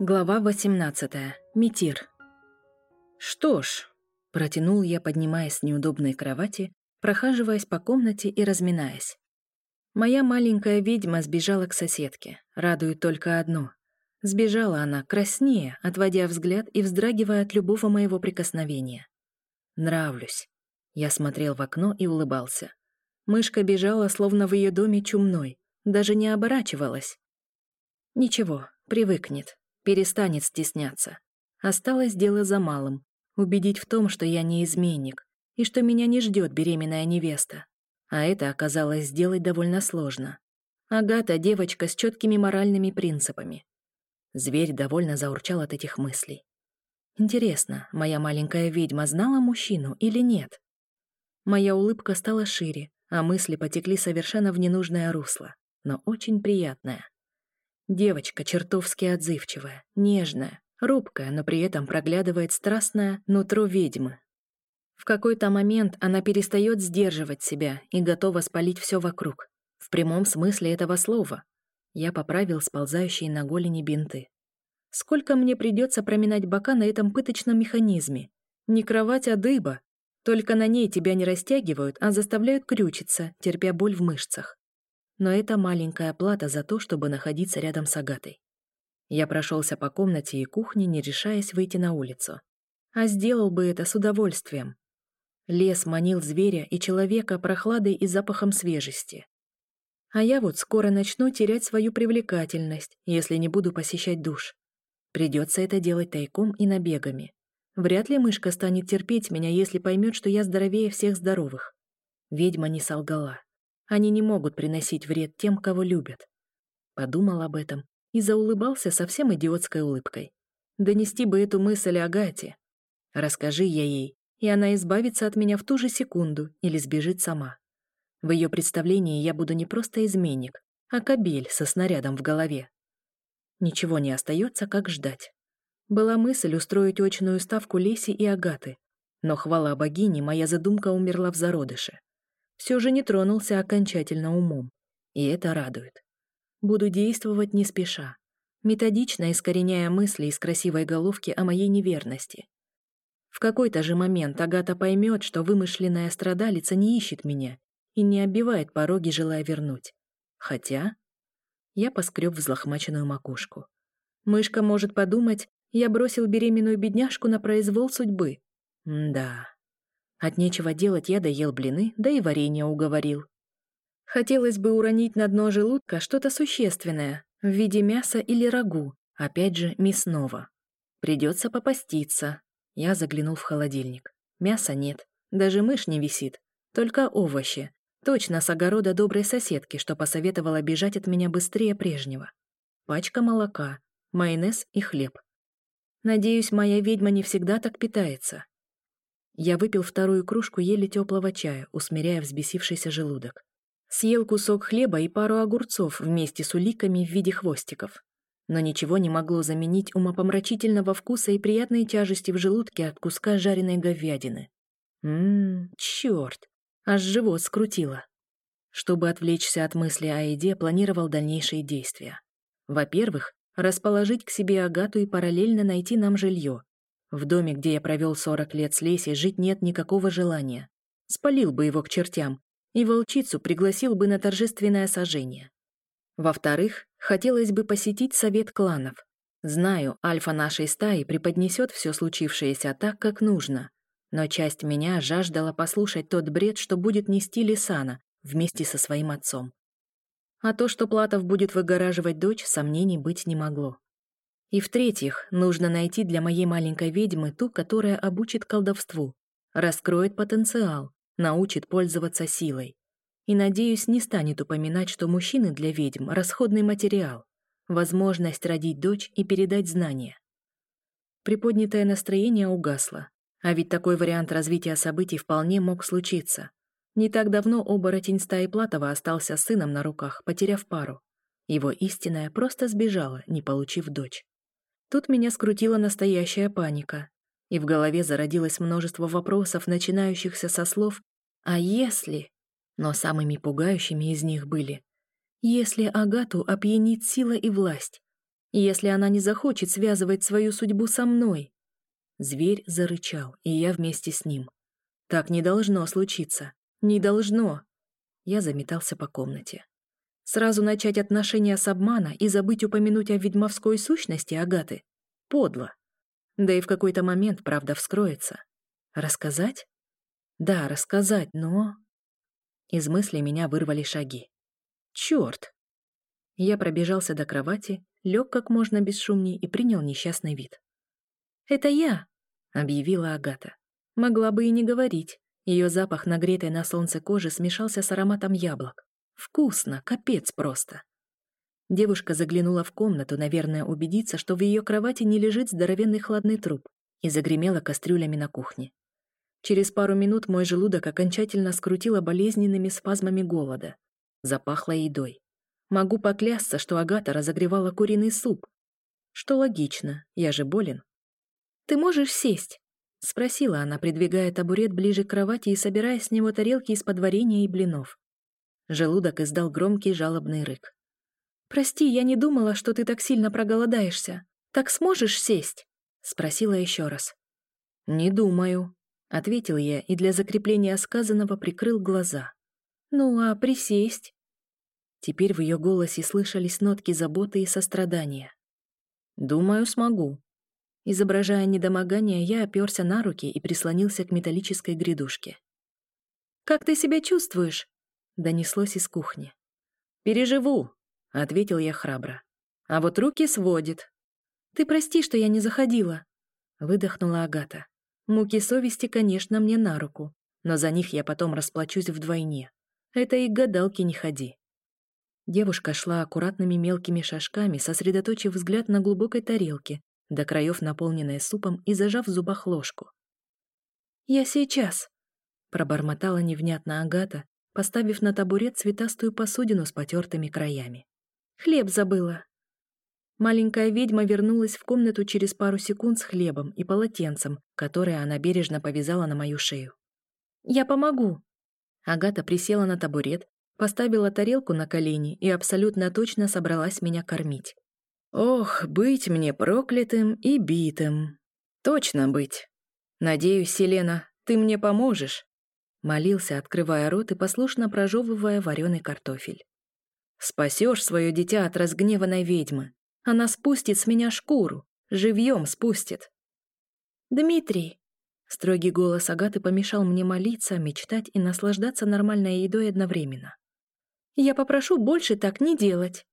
Глава 18. Митир. «Что ж», — протянул я, поднимаясь с неудобной кровати, прохаживаясь по комнате и разминаясь. Моя маленькая ведьма сбежала к соседке. Радует только одно. Сбежала она краснее, отводя взгляд и вздрагивая от любого моего прикосновения. «Нравлюсь». Я смотрел в окно и улыбался. Мышка бежала, словно в ее доме чумной, даже не оборачивалась. Ничего, привыкнет перестанет стесняться. Осталось дело за малым — убедить в том, что я не изменник, и что меня не ждет беременная невеста. А это оказалось сделать довольно сложно. Агата — девочка с четкими моральными принципами. Зверь довольно заурчал от этих мыслей. Интересно, моя маленькая ведьма знала мужчину или нет? Моя улыбка стала шире, а мысли потекли совершенно в ненужное русло, но очень приятное. Девочка чертовски отзывчивая, нежная, робкая, но при этом проглядывает страстное нутро ведьмы. В какой-то момент она перестает сдерживать себя и готова спалить все вокруг. В прямом смысле этого слова. Я поправил сползающие на голени бинты. Сколько мне придется проминать бока на этом пыточном механизме? Не кровать, а дыба. Только на ней тебя не растягивают, а заставляют крючиться, терпя боль в мышцах но это маленькая плата за то, чтобы находиться рядом с Агатой. Я прошелся по комнате и кухне, не решаясь выйти на улицу. А сделал бы это с удовольствием. Лес манил зверя и человека прохладой и запахом свежести. А я вот скоро начну терять свою привлекательность, если не буду посещать душ. Придется это делать тайком и набегами. Вряд ли мышка станет терпеть меня, если поймет, что я здоровее всех здоровых. Ведьма не солгала. Они не могут приносить вред тем, кого любят. Подумал об этом и заулыбался совсем идиотской улыбкой. Донести бы эту мысль Агате. Расскажи я ей, и она избавится от меня в ту же секунду или сбежит сама. В ее представлении я буду не просто изменник, а кобель со снарядом в голове. Ничего не остается, как ждать. Была мысль устроить очную ставку Леси и Агаты, но хвала богини, моя задумка умерла в зародыше все же не тронулся окончательно умом. И это радует. Буду действовать не спеша, методично искореняя мысли из красивой головки о моей неверности. В какой-то же момент Агата поймет, что вымышленная страдалица не ищет меня и не оббивает пороги, желая вернуть. Хотя... Я поскреб взлохмаченную макушку. Мышка может подумать, я бросил беременную бедняжку на произвол судьбы. М да. От нечего делать я доел блины, да и варенье уговорил. Хотелось бы уронить на дно желудка что-то существенное, в виде мяса или рагу, опять же мясного. Придется попаститься. Я заглянул в холодильник. Мяса нет, даже мышь не висит, только овощи. Точно с огорода доброй соседки, что посоветовала бежать от меня быстрее прежнего. Пачка молока, майонез и хлеб. Надеюсь, моя ведьма не всегда так питается. Я выпил вторую кружку еле теплого чая, усмиряя взбесившийся желудок. Съел кусок хлеба и пару огурцов вместе с уликами в виде хвостиков. Но ничего не могло заменить умопомрачительного вкуса и приятной тяжести в желудке от куска жареной говядины. Ммм, черт, аж живот скрутило. Чтобы отвлечься от мысли о еде, планировал дальнейшие действия. Во-первых, расположить к себе Агату и параллельно найти нам жилье, в доме, где я провел 40 лет с Лесей, жить нет никакого желания. Спалил бы его к чертям, и волчицу пригласил бы на торжественное сожжение. Во-вторых, хотелось бы посетить совет кланов. Знаю, альфа нашей стаи преподнесет все случившееся так, как нужно, но часть меня жаждала послушать тот бред, что будет нести Лисана вместе со своим отцом. А то, что Платов будет выгораживать дочь, сомнений быть не могло. И в-третьих, нужно найти для моей маленькой ведьмы ту, которая обучит колдовству, раскроет потенциал, научит пользоваться силой. И, надеюсь, не станет упоминать, что мужчины для ведьм — расходный материал, возможность родить дочь и передать знания. Приподнятое настроение угасло, а ведь такой вариант развития событий вполне мог случиться. Не так давно оборотень стаи Платова остался сыном на руках, потеряв пару. Его истинная просто сбежала, не получив дочь. Тут меня скрутила настоящая паника, и в голове зародилось множество вопросов, начинающихся со слов «А если?», но самыми пугающими из них были «Если Агату опьянит сила и власть? Если она не захочет связывать свою судьбу со мной? Зверь зарычал, и я вместе с ним. Так не должно случиться. Не должно. Я заметался по комнате. Сразу начать отношения с обмана и забыть упомянуть о ведьмовской сущности Агаты? Подло. Да и в какой-то момент правда вскроется. Рассказать? Да, рассказать, но... Из мыслей меня вырвали шаги. Черт! Я пробежался до кровати, лег как можно бесшумнее и принял несчастный вид. «Это я!» — объявила Агата. Могла бы и не говорить. Ее запах нагретой на солнце кожи смешался с ароматом яблок. Вкусно, капец просто. Девушка заглянула в комнату, наверное, убедиться, что в ее кровати не лежит здоровенный хладный труп, и загремела кастрюлями на кухне. Через пару минут мой желудок окончательно скрутило болезненными спазмами голода. Запахло едой. Могу поклясться, что Агата разогревала куриный суп. Что логично, я же болен. «Ты можешь сесть?» — спросила она, придвигая табурет ближе к кровати и собирая с него тарелки из-под варенья и блинов. Желудок издал громкий жалобный рык. «Прости, я не думала, что ты так сильно проголодаешься. Так сможешь сесть?» — спросила еще раз. «Не думаю», — ответил я и для закрепления сказанного прикрыл глаза. «Ну а присесть?» Теперь в ее голосе слышались нотки заботы и сострадания. «Думаю, смогу», Изображая недомогание, я оперся на руки и прислонился к металлической грядушке. «Как ты себя чувствуешь?» — донеслось из кухни. «Переживу», — ответил я храбро. «А вот руки сводит». «Ты прости, что я не заходила», — выдохнула Агата. «Муки совести, конечно, мне на руку, но за них я потом расплачусь вдвойне. Это и к гадалке не ходи». Девушка шла аккуратными мелкими шажками, сосредоточив взгляд на глубокой тарелке, до краев наполненная супом и зажав в зубах ложку. «Я сейчас», — пробормотала невнятно Агата, поставив на табурет цветастую посудину с потертыми краями. «Хлеб забыла». Маленькая ведьма вернулась в комнату через пару секунд с хлебом и полотенцем, которое она бережно повязала на мою шею. «Я помогу». Агата присела на табурет, поставила тарелку на колени и абсолютно точно собралась меня кормить. Ох, быть мне проклятым и битым. Точно быть. Надеюсь, Селена, ты мне поможешь. Молился, открывая рот и послушно прожевывая вареный картофель. Спасешь свое дитя от разгневанной ведьмы. Она спустит с меня шкуру, живьем спустит. Дмитрий. Строгий голос Агаты помешал мне молиться, мечтать и наслаждаться нормальной едой одновременно. Я попрошу больше так не делать.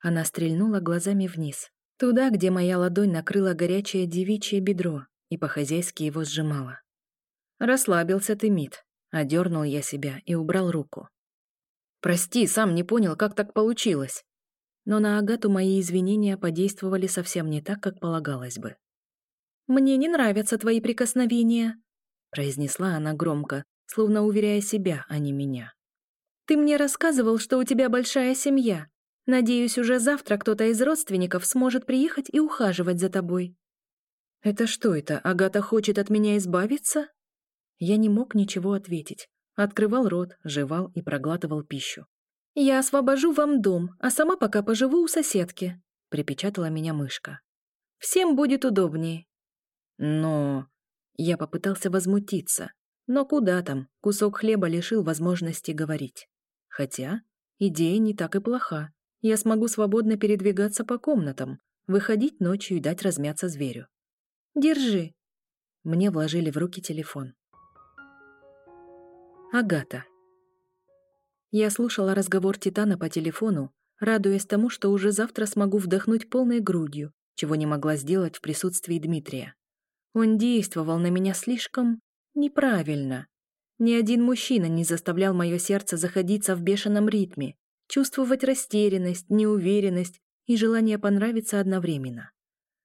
Она стрельнула глазами вниз, туда, где моя ладонь накрыла горячее девичье бедро и по-хозяйски его сжимала. «Расслабился ты, Мит», — одернул я себя и убрал руку. «Прости, сам не понял, как так получилось». Но на Агату мои извинения подействовали совсем не так, как полагалось бы. «Мне не нравятся твои прикосновения», — произнесла она громко, словно уверяя себя, а не меня. «Ты мне рассказывал, что у тебя большая семья, Надеюсь, уже завтра кто-то из родственников сможет приехать и ухаживать за тобой». «Это что это, Агата хочет от меня избавиться?» Я не мог ничего ответить. Открывал рот, жевал и проглатывал пищу. «Я освобожу вам дом, а сама пока поживу у соседки», — припечатала меня мышка. «Всем будет удобнее». «Но...» Я попытался возмутиться. Но куда там, кусок хлеба лишил возможности говорить. Хотя идея не так и плоха я смогу свободно передвигаться по комнатам, выходить ночью и дать размяться зверю. Держи. Мне вложили в руки телефон. Агата. Я слушала разговор Титана по телефону, радуясь тому, что уже завтра смогу вдохнуть полной грудью, чего не могла сделать в присутствии Дмитрия. Он действовал на меня слишком неправильно. Ни один мужчина не заставлял мое сердце заходиться в бешеном ритме, чувствовать растерянность, неуверенность и желание понравиться одновременно.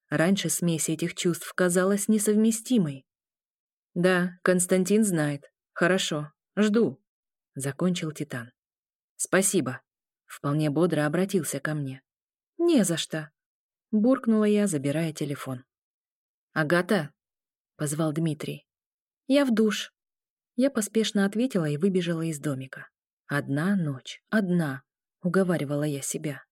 Раньше смесь этих чувств казалась несовместимой. «Да, Константин знает. Хорошо. Жду», — закончил Титан. «Спасибо», — вполне бодро обратился ко мне. «Не за что», — буркнула я, забирая телефон. «Агата?» — позвал Дмитрий. «Я в душ». Я поспешно ответила и выбежала из домика. Одна ночь, одна, — уговаривала я себя.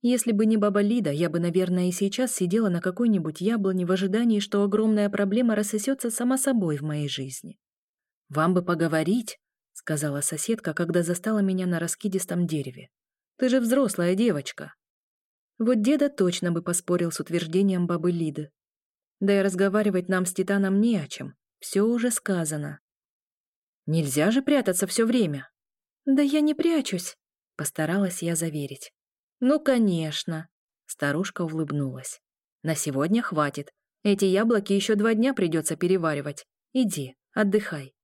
Если бы не баба Лида, я бы, наверное, и сейчас сидела на какой-нибудь яблоне в ожидании, что огромная проблема рассосется сама собой в моей жизни. «Вам бы поговорить», — сказала соседка, когда застала меня на раскидистом дереве. «Ты же взрослая девочка». Вот деда точно бы поспорил с утверждением бабы Лиды. Да и разговаривать нам с Титаном не о чем. Все уже сказано. Нельзя же прятаться все время. Да я не прячусь, постаралась я заверить. Ну, конечно. Старушка улыбнулась. На сегодня хватит. Эти яблоки еще два дня придется переваривать. Иди, отдыхай.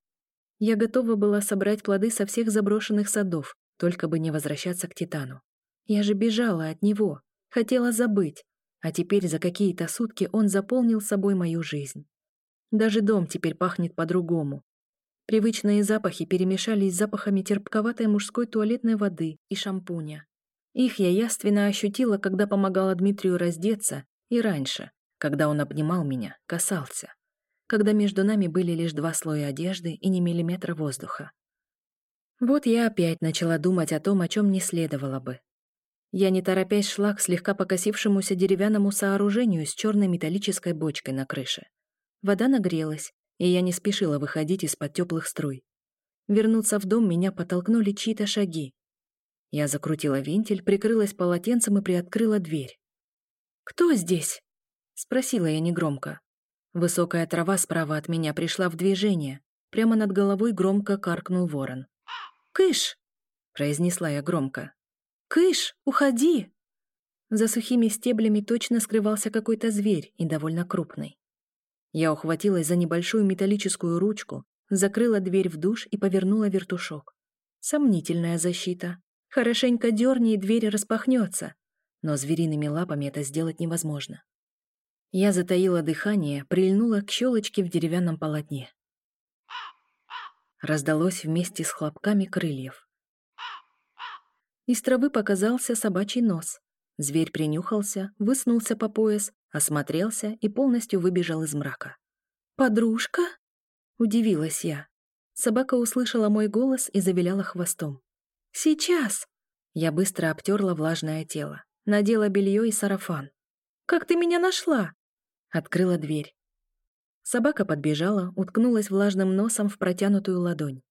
Я готова была собрать плоды со всех заброшенных садов, только бы не возвращаться к Титану. Я же бежала от него, хотела забыть, а теперь за какие-то сутки он заполнил собой мою жизнь. Даже дом теперь пахнет по-другому. Привычные запахи перемешались с запахами терпковатой мужской туалетной воды и шампуня. Их я яственно ощутила, когда помогала Дмитрию раздеться, и раньше, когда он обнимал меня, касался. Когда между нами были лишь два слоя одежды и не миллиметра воздуха. Вот я опять начала думать о том, о чем не следовало бы. Я не торопясь шла к слегка покосившемуся деревянному сооружению с черной металлической бочкой на крыше. Вода нагрелась, и я не спешила выходить из-под теплых струй. Вернуться в дом меня подтолкнули чьи-то шаги. Я закрутила вентиль, прикрылась полотенцем и приоткрыла дверь. «Кто здесь?» — спросила я негромко. Высокая трава справа от меня пришла в движение. Прямо над головой громко каркнул ворон. «Кыш!» — произнесла я громко. «Кыш, уходи!» За сухими стеблями точно скрывался какой-то зверь и довольно крупный. Я ухватилась за небольшую металлическую ручку, закрыла дверь в душ и повернула вертушок. Сомнительная защита. Хорошенько дерни, и дверь распахнется. Но звериными лапами это сделать невозможно. Я затаила дыхание, прильнула к щелочке в деревянном полотне. Раздалось вместе с хлопками крыльев. Из травы показался собачий нос. Зверь принюхался, высунулся по пояс, осмотрелся и полностью выбежал из мрака. «Подружка?» — удивилась я. Собака услышала мой голос и завиляла хвостом. «Сейчас!» Я быстро обтерла влажное тело, надела белье и сарафан. «Как ты меня нашла?» Открыла дверь. Собака подбежала, уткнулась влажным носом в протянутую ладонь.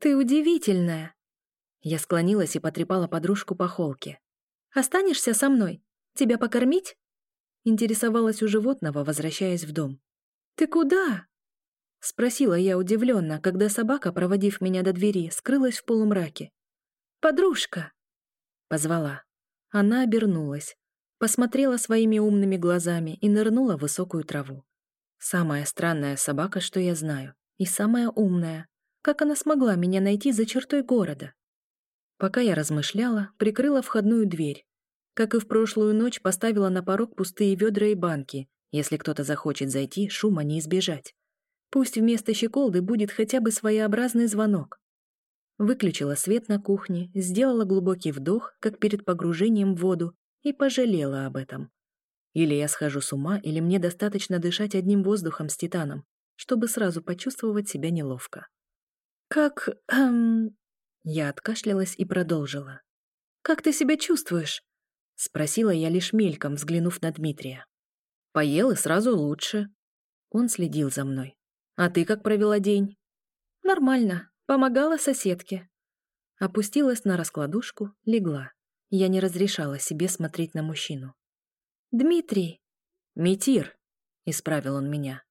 «Ты удивительная!» Я склонилась и потрепала подружку по холке. «Останешься со мной? Тебя покормить?» Интересовалась у животного, возвращаясь в дом. «Ты куда?» Спросила я удивленно, когда собака, проводив меня до двери, скрылась в полумраке. «Подружка!» Позвала. Она обернулась, посмотрела своими умными глазами и нырнула в высокую траву. Самая странная собака, что я знаю, и самая умная. Как она смогла меня найти за чертой города? Пока я размышляла, прикрыла входную дверь. Как и в прошлую ночь, поставила на порог пустые ведра и банки. Если кто-то захочет зайти, шума не избежать. Пусть вместо щеколды будет хотя бы своеобразный звонок. Выключила свет на кухне, сделала глубокий вдох, как перед погружением в воду, и пожалела об этом. Или я схожу с ума, или мне достаточно дышать одним воздухом с титаном, чтобы сразу почувствовать себя неловко. «Как... эм...» Я откашлялась и продолжила. «Как ты себя чувствуешь?» Спросила я лишь мельком, взглянув на Дмитрия. «Поел и сразу лучше». Он следил за мной. «А ты как провела день?» «Нормально. Помогала соседке». Опустилась на раскладушку, легла. Я не разрешала себе смотреть на мужчину. «Дмитрий!» «Митир», — исправил он меня.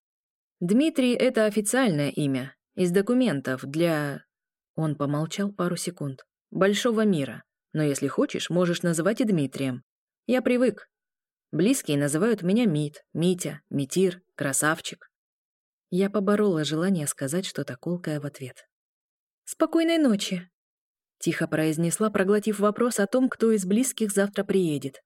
«Дмитрий — это официальное имя, из документов для...» Он помолчал пару секунд. «Большого мира. Но если хочешь, можешь называть и Дмитрием. Я привык. Близкие называют меня Мит, Митя, Митир, Красавчик». Я поборола желание сказать что-то колкое в ответ. «Спокойной ночи», — тихо произнесла, проглотив вопрос о том, кто из близких завтра приедет.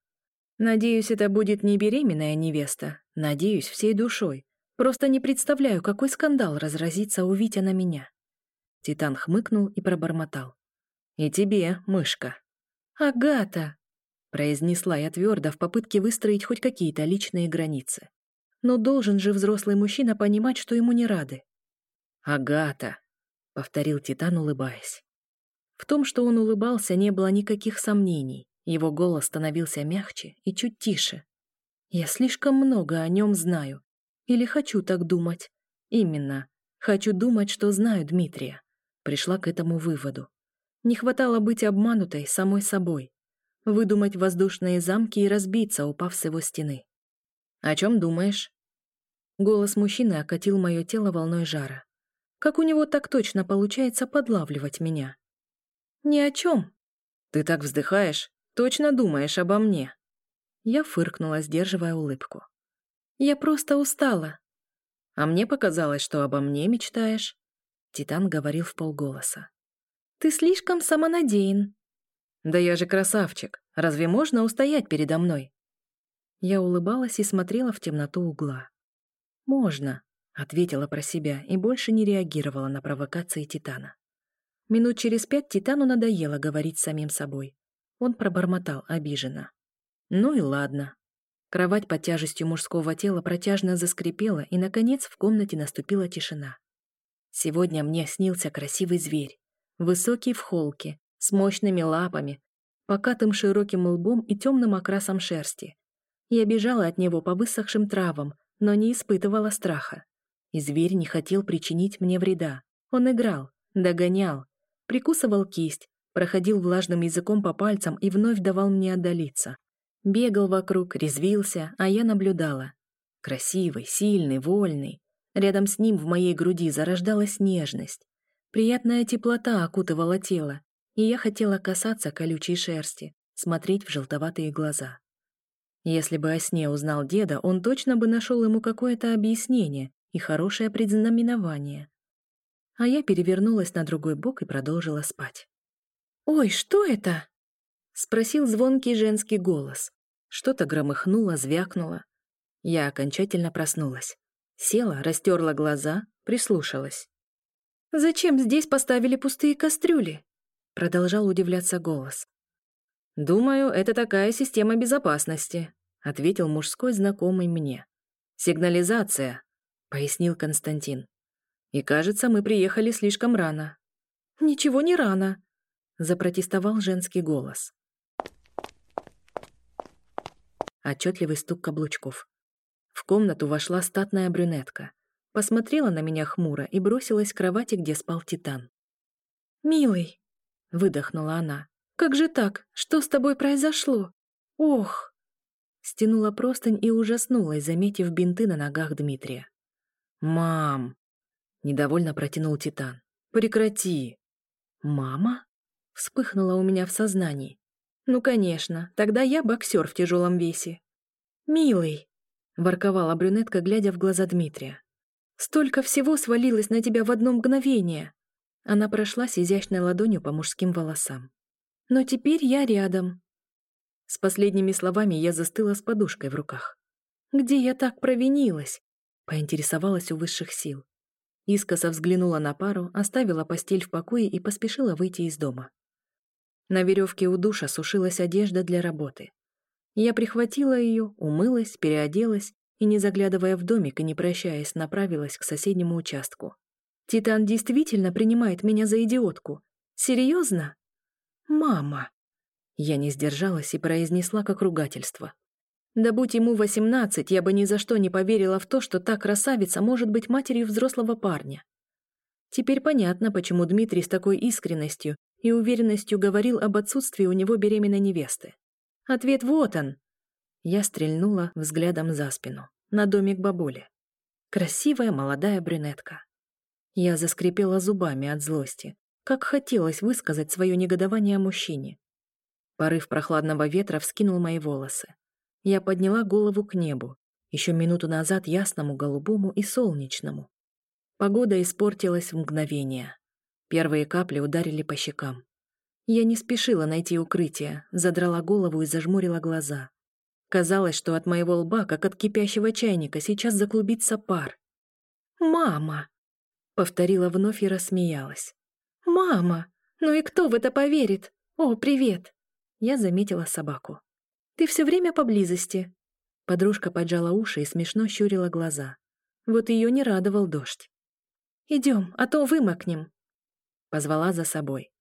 «Надеюсь, это будет не беременная невеста. Надеюсь, всей душой. Просто не представляю, какой скандал разразится, увидя на меня». Титан хмыкнул и пробормотал. «И тебе, мышка». «Агата!» — произнесла я твердо в попытке выстроить хоть какие-то личные границы. Но должен же взрослый мужчина понимать, что ему не рады. «Агата!» — повторил Титан, улыбаясь. В том, что он улыбался, не было никаких сомнений. Его голос становился мягче и чуть тише. Я слишком много о нем знаю. Или хочу так думать. Именно. Хочу думать, что знаю Дмитрия. Пришла к этому выводу. Не хватало быть обманутой самой собой. Выдумать воздушные замки и разбиться, упав с его стены. «О чем думаешь?» Голос мужчины окатил мое тело волной жара. Как у него так точно получается подлавливать меня? «Ни о чем». «Ты так вздыхаешь? Точно думаешь обо мне?» Я фыркнула, сдерживая улыбку. «Я просто устала». «А мне показалось, что обо мне мечтаешь?» Титан говорил в полголоса. «Ты слишком самонадеян». «Да я же красавчик. Разве можно устоять передо мной?» Я улыбалась и смотрела в темноту угла. «Можно», — ответила про себя и больше не реагировала на провокации Титана. Минут через пять Титану надоело говорить самим собой. Он пробормотал обиженно. Ну и ладно. Кровать под тяжестью мужского тела протяжно заскрипела, и, наконец, в комнате наступила тишина. Сегодня мне снился красивый зверь. Высокий в холке, с мощными лапами, покатым широким лбом и темным окрасом шерсти. Я бежала от него по высохшим травам, но не испытывала страха. И зверь не хотел причинить мне вреда. Он играл, догонял, прикусывал кисть, проходил влажным языком по пальцам и вновь давал мне отдалиться. Бегал вокруг, резвился, а я наблюдала. Красивый, сильный, вольный. Рядом с ним в моей груди зарождалась нежность. Приятная теплота окутывала тело, и я хотела касаться колючей шерсти, смотреть в желтоватые глаза. Если бы о сне узнал деда, он точно бы нашел ему какое-то объяснение и хорошее предзнаменование. А я перевернулась на другой бок и продолжила спать. «Ой, что это?» — спросил звонкий женский голос. Что-то громыхнуло, звякнуло. Я окончательно проснулась. Села, растерла глаза, прислушалась. «Зачем здесь поставили пустые кастрюли?» — продолжал удивляться голос. «Думаю, это такая система безопасности», — ответил мужской знакомый мне. «Сигнализация», — пояснил Константин. «И кажется, мы приехали слишком рано». «Ничего не рано», — запротестовал женский голос. Отчетливый стук каблучков. В комнату вошла статная брюнетка. Посмотрела на меня хмуро и бросилась к кровати, где спал Титан. «Милый!» — выдохнула она. «Как же так? Что с тобой произошло? Ох!» Стянула простынь и ужаснулась, заметив бинты на ногах Дмитрия. «Мам!» — недовольно протянул Титан. «Прекрати!» «Мама?» — вспыхнула у меня в сознании. «Ну, конечно, тогда я боксер в тяжелом весе». «Милый!» — ворковала брюнетка, глядя в глаза Дмитрия. «Столько всего свалилось на тебя в одно мгновение!» Она прошлась изящной ладонью по мужским волосам. «Но теперь я рядом». С последними словами я застыла с подушкой в руках. «Где я так провинилась?» — поинтересовалась у высших сил. Искоса взглянула на пару, оставила постель в покое и поспешила выйти из дома. На веревке у душа сушилась одежда для работы. Я прихватила ее, умылась, переоделась и, не заглядывая в домик и не прощаясь, направилась к соседнему участку. «Титан действительно принимает меня за идиотку? Серьезно?» «Мама!» Я не сдержалась и произнесла как ругательство. Да будь ему восемнадцать, я бы ни за что не поверила в то, что та красавица может быть матерью взрослого парня. Теперь понятно, почему Дмитрий с такой искренностью и уверенностью говорил об отсутствии у него беременной невесты. Ответ вот он. Я стрельнула взглядом за спину, на домик бабули. Красивая молодая брюнетка. Я заскрипела зубами от злости, как хотелось высказать свое негодование мужчине. Порыв прохладного ветра вскинул мои волосы. Я подняла голову к небу, еще минуту назад ясному, голубому и солнечному. Погода испортилась в мгновение. Первые капли ударили по щекам. Я не спешила найти укрытие, задрала голову и зажмурила глаза. Казалось, что от моего лба, как от кипящего чайника, сейчас заклубится пар. «Мама!» — повторила вновь и рассмеялась. «Мама! Ну и кто в это поверит? О, привет!» Я заметила собаку. «Ты все время поблизости». Подружка поджала уши и смешно щурила глаза. Вот ее не радовал дождь. «Идем, а то вымокнем», Позвала за собой.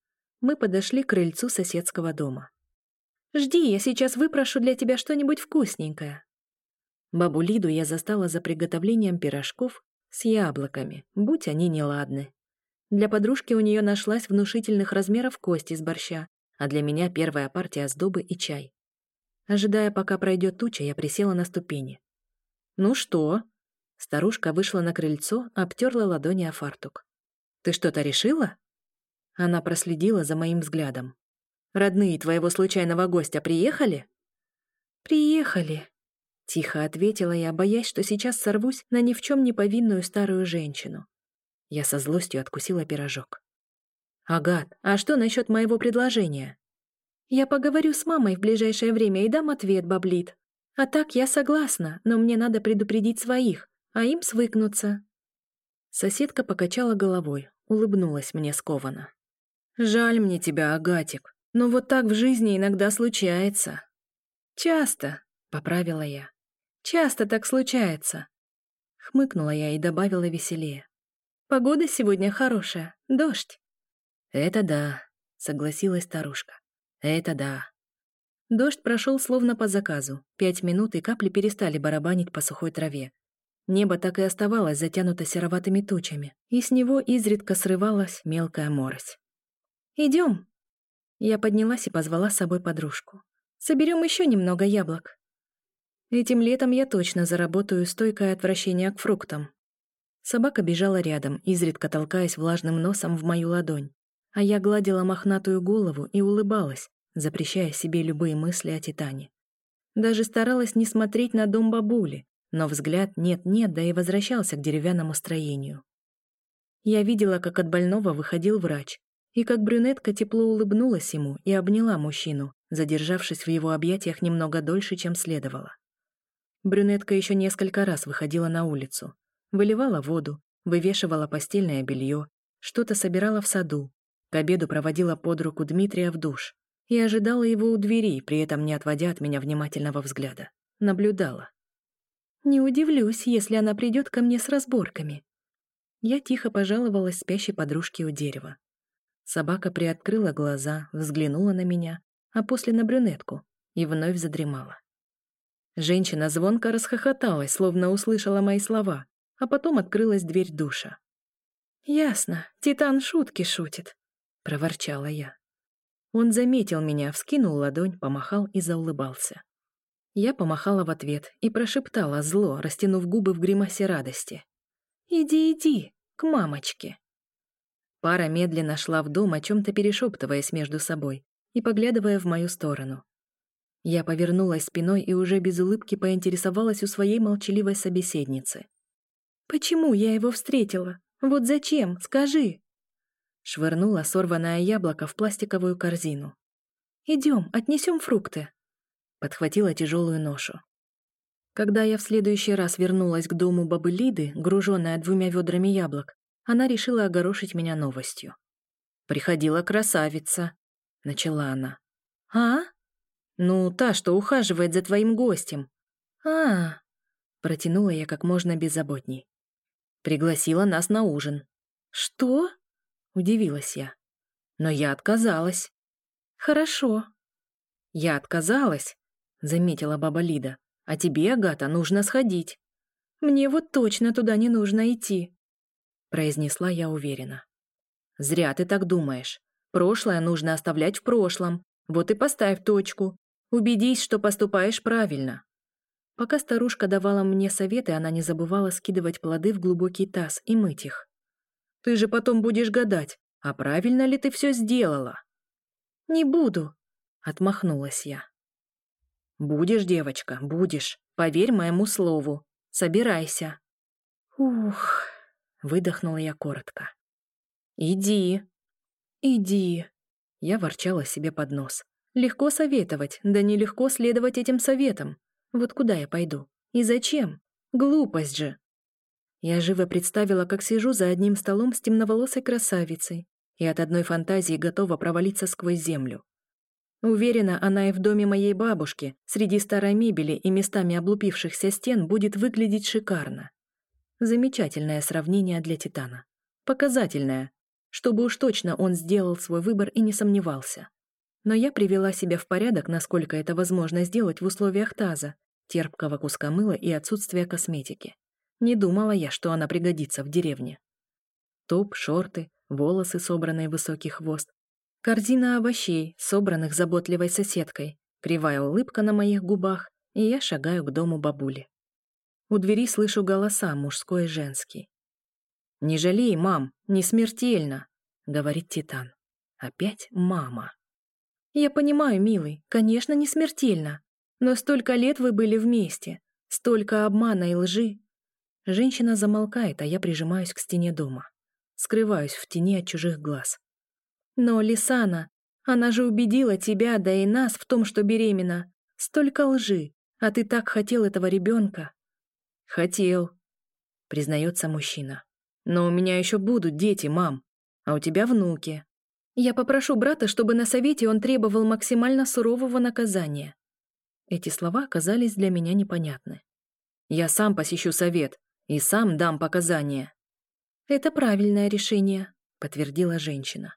Мы подошли к крыльцу соседского дома. Жди, я сейчас выпрошу для тебя что-нибудь вкусненькое». Бабу Лиду я застала за приготовлением пирожков с яблоками, будь они неладны. Для подружки у нее нашлась внушительных размеров кость из борща, а для меня первая партия сдобы и чай. Ожидая, пока пройдет туча, я присела на ступени. «Ну что?» Старушка вышла на крыльцо, обтерла ладони о фартук. «Ты что-то решила?» Она проследила за моим взглядом. «Родные твоего случайного гостя приехали?» «Приехали», — тихо ответила я, боясь, что сейчас сорвусь на ни в чем не повинную старую женщину. Я со злостью откусила пирожок. «Агат, а что насчет моего предложения?» «Я поговорю с мамой в ближайшее время и дам ответ, баблит. А так я согласна, но мне надо предупредить своих, а им свыкнуться». Соседка покачала головой, улыбнулась мне скованно. «Жаль мне тебя, Агатик, но вот так в жизни иногда случается». «Часто», — поправила я. «Часто так случается». Хмыкнула я и добавила веселее. «Погода сегодня хорошая, дождь». «Это да», — согласилась старушка. «Это да». Дождь прошел словно по заказу. Пять минут, и капли перестали барабанить по сухой траве. Небо так и оставалось затянуто сероватыми тучами, и с него изредка срывалась мелкая морось. Идем. Я поднялась и позвала с собой подружку. Соберем еще немного яблок. Этим летом я точно заработаю стойкое отвращение к фруктам. Собака бежала рядом, изредка толкаясь влажным носом в мою ладонь, а я гладила мохнатую голову и улыбалась, запрещая себе любые мысли о Титане. Даже старалась не смотреть на дом бабули, но взгляд нет-нет, да и возвращался к деревянному строению. Я видела, как от больного выходил врач, и как брюнетка тепло улыбнулась ему и обняла мужчину, задержавшись в его объятиях немного дольше, чем следовало. Брюнетка еще несколько раз выходила на улицу, выливала воду, вывешивала постельное белье, что-то собирала в саду, к обеду проводила под руку Дмитрия в душ и ожидала его у двери, при этом не отводя от меня внимательного взгляда. Наблюдала. «Не удивлюсь, если она придет ко мне с разборками». Я тихо пожаловалась спящей подружке у дерева. Собака приоткрыла глаза, взглянула на меня, а после на брюнетку, и вновь задремала. Женщина звонко расхохоталась, словно услышала мои слова, а потом открылась дверь душа. «Ясно, Титан шутки шутит», — проворчала я. Он заметил меня, вскинул ладонь, помахал и заулыбался. Я помахала в ответ и прошептала зло, растянув губы в гримасе радости. «Иди, иди, к мамочке». Пара медленно шла в дом, о чем-то перешептываясь между собой и поглядывая в мою сторону. Я повернулась спиной и уже без улыбки поинтересовалась у своей молчаливой собеседницы. «Почему я его встретила? Вот зачем? Скажи!» Швырнула сорванное яблоко в пластиковую корзину. «Идем, отнесем фрукты!» Подхватила тяжелую ношу. Когда я в следующий раз вернулась к дому бабы Лиды, груженная двумя ведрами яблок, она решила огорошить меня новостью. «Приходила красавица», — начала она. «А? Ну, та, что ухаживает за твоим гостем». «А?» — протянула я как можно беззаботней. «Пригласила нас на ужин». «Что?» — удивилась я. «Но я отказалась». «Хорошо». «Я отказалась», — заметила баба Лида. «А тебе, Агата, нужно сходить». «Мне вот точно туда не нужно идти», произнесла я уверенно. «Зря ты так думаешь. Прошлое нужно оставлять в прошлом. Вот и поставь точку. Убедись, что поступаешь правильно». Пока старушка давала мне советы, она не забывала скидывать плоды в глубокий таз и мыть их. «Ты же потом будешь гадать, а правильно ли ты все сделала?» «Не буду», — отмахнулась я. «Будешь, девочка, будешь. Поверь моему слову. Собирайся». «Ух...» Выдохнула я коротко. «Иди». «Иди». Я ворчала себе под нос. Легко советовать, да нелегко следовать этим советам. Вот куда я пойду? И зачем? Глупость же. Я живо представила, как сижу за одним столом с темноволосой красавицей и от одной фантазии готова провалиться сквозь землю. Уверена, она и в доме моей бабушки, среди старой мебели и местами облупившихся стен, будет выглядеть шикарно. Замечательное сравнение для Титана. Показательное, чтобы уж точно он сделал свой выбор и не сомневался. Но я привела себя в порядок, насколько это возможно сделать в условиях таза, терпкого куска мыла и отсутствия косметики. Не думала я, что она пригодится в деревне. Топ, шорты, волосы, собранные в высокий хвост, корзина овощей, собранных заботливой соседкой, кривая улыбка на моих губах, и я шагаю к дому бабули. У двери слышу голоса, мужской и женский. «Не жалей, мам, не смертельно», — говорит Титан. Опять мама. «Я понимаю, милый, конечно, не смертельно. Но столько лет вы были вместе, столько обмана и лжи». Женщина замолкает, а я прижимаюсь к стене дома. Скрываюсь в тени от чужих глаз. «Но, Лисана, она же убедила тебя, да и нас в том, что беременна. Столько лжи, а ты так хотел этого ребенка. «Хотел», — признается мужчина. «Но у меня еще будут дети, мам, а у тебя внуки. Я попрошу брата, чтобы на совете он требовал максимально сурового наказания». Эти слова оказались для меня непонятны. «Я сам посещу совет и сам дам показания». «Это правильное решение», — подтвердила женщина.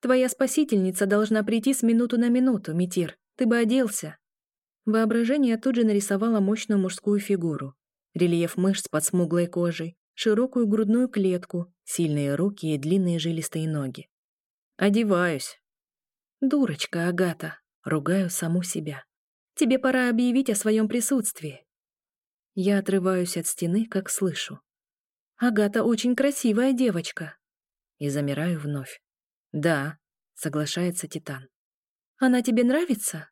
«Твоя спасительница должна прийти с минуту на минуту, Митир. Ты бы оделся». Воображение тут же нарисовало мощную мужскую фигуру, рельеф мышц под смуглой кожей, широкую грудную клетку, сильные руки и длинные жилистые ноги. «Одеваюсь». «Дурочка, Агата», — ругаю саму себя. «Тебе пора объявить о своем присутствии». Я отрываюсь от стены, как слышу. «Агата очень красивая девочка». И замираю вновь. «Да», — соглашается Титан. «Она тебе нравится?»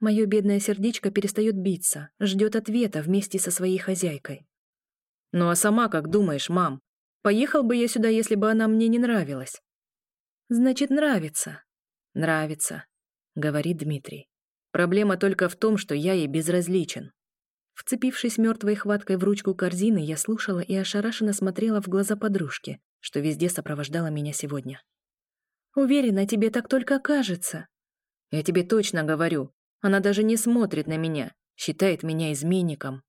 Мое бедное сердечко перестает биться, ждет ответа вместе со своей хозяйкой. «Ну а сама как думаешь, мам? Поехал бы я сюда, если бы она мне не нравилась?» «Значит, нравится». «Нравится», — говорит Дмитрий. «Проблема только в том, что я ей безразличен». Вцепившись мертвой хваткой в ручку корзины, я слушала и ошарашенно смотрела в глаза подружки, что везде сопровождала меня сегодня. «Уверена, тебе так только кажется». «Я тебе точно говорю, она даже не смотрит на меня, считает меня изменником.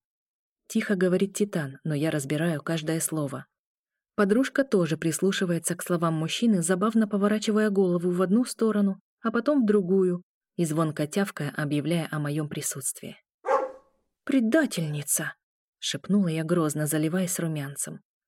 Тихо говорит Титан, но я разбираю каждое слово. Подружка тоже прислушивается к словам мужчины, забавно поворачивая голову в одну сторону, а потом в другую, и звонко тявкая, объявляя о моем присутствии. «Предательница!» — шепнула я грозно, заливаясь румянцем.